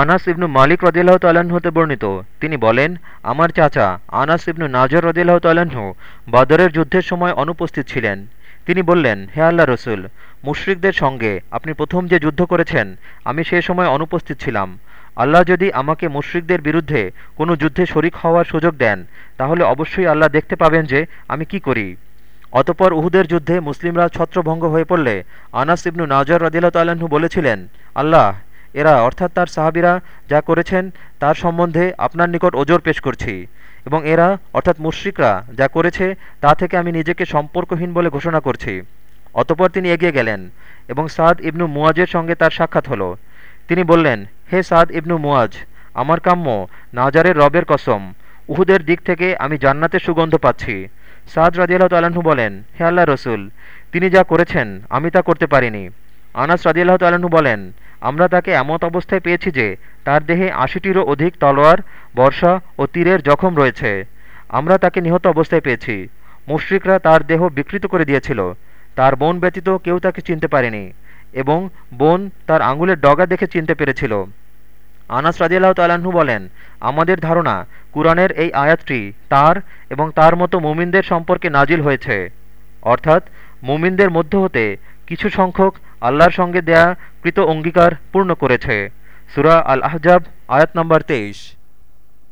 আনাস ইবনু মালিক রদিল্লাহ তাল্লাহ্ন হতে বর্ণিত। তিনি বলেন, আমার চাচা আনাস ইবনু নাজর রদিল্লাহ তাল্লাহ্ন বাদরের যুদ্ধের সময় অনুপস্থিত ছিলেন। তিনি বললেন, হে আল্লাহ রসুল, মুশরিকদের সঙ্গে আপনি প্রথম যে যুদ্ধ করেছেন, আমি সে সময় অনুপস্থিত ছিলাম। আল্লাহ যদি আমাকে মুশরিকদের বিরুদ্ধে কোনো যুদ্ধে শরিক হওয়ার সুযোগ দেন, তাহলে অবশ্যই আল্লাহ দেখতে পাবেন যে আমি কি করি। অতপর উহুদের যুদ্ধে মুসলিমরা ছত্রভঙ্গ হয়ে পড়লে আনাস ইবনু নাজর রদিল্লাহ তাল্লাহ্ন বলেছিলেন, আল্লাহ এরা, অর্থাৎ তার সাহাবিরা যা করেছেন, তার সম্বন্ধে আপনার নিকট ওজোর পেশ করছি। এবং এরা, অর্থাৎ মুশ্রিকরা, যা করেছে, তা থেকে আমি নিজেকে সম্পর্কহীন বলে ঘোষণা করছি। অতপর তিনি এগিয়ে গেলেন, এবং সাদ ইবনু মুয়াজের সঙ্গে তার সাক্ষাৎ হলো। তিনি বললেন, হে সাদ ইবনু মুয়াজ আমার কাম্য, নাজারের রবের কসম, উহুদের দিক থেকে আমি জান্নাতের সুগন্ধ পাচ্ছি। সাদ রাজিয়াল্লাহ তাল্লাহ্ন বলেন, হে আল্লাহ রসুল, তিনি যা করেছেন, আমি তা করতে পারিনি। আনাস রাজিয়াল্লাহ তাল্লাহ্ন বলেন আমরা তাকে এমত অবস্থায় পেয়েছি যে তার দেহে আশিটিরও অধিক তলোয়ার, বর্ষা ও তীরের জখম রয়েছে। আমরা তাকে নিহত অবস্থায় পেয়েছি। মুশ্রিকরা তার দেহ বিকৃত করে দিয়েছিল। তার বোন ব্যতীত কেউ তাকে চিনতে পারেনি এবং বোন তার আঙুলের ডগা দেখে চিনতে পেরেছিল। আনাস রাজিয়াল্লাহ তাল্লাহ্ন বলেন, আমাদের ধারণা কুরআনের এই আয়াতটি তার এবং তার মতো মুমিনদের সম্পর্কে নাজিল হয়েছে। অর্থাৎ মুমিনদের মধ্য হতে কিছু সংখ্যক আল্লাহর সঙ্গে দেয়া কৃত অঙ্গীকার পূর্ণ করেছে। সুরা আল আহজাব আয়াত নম্বর তেইশ।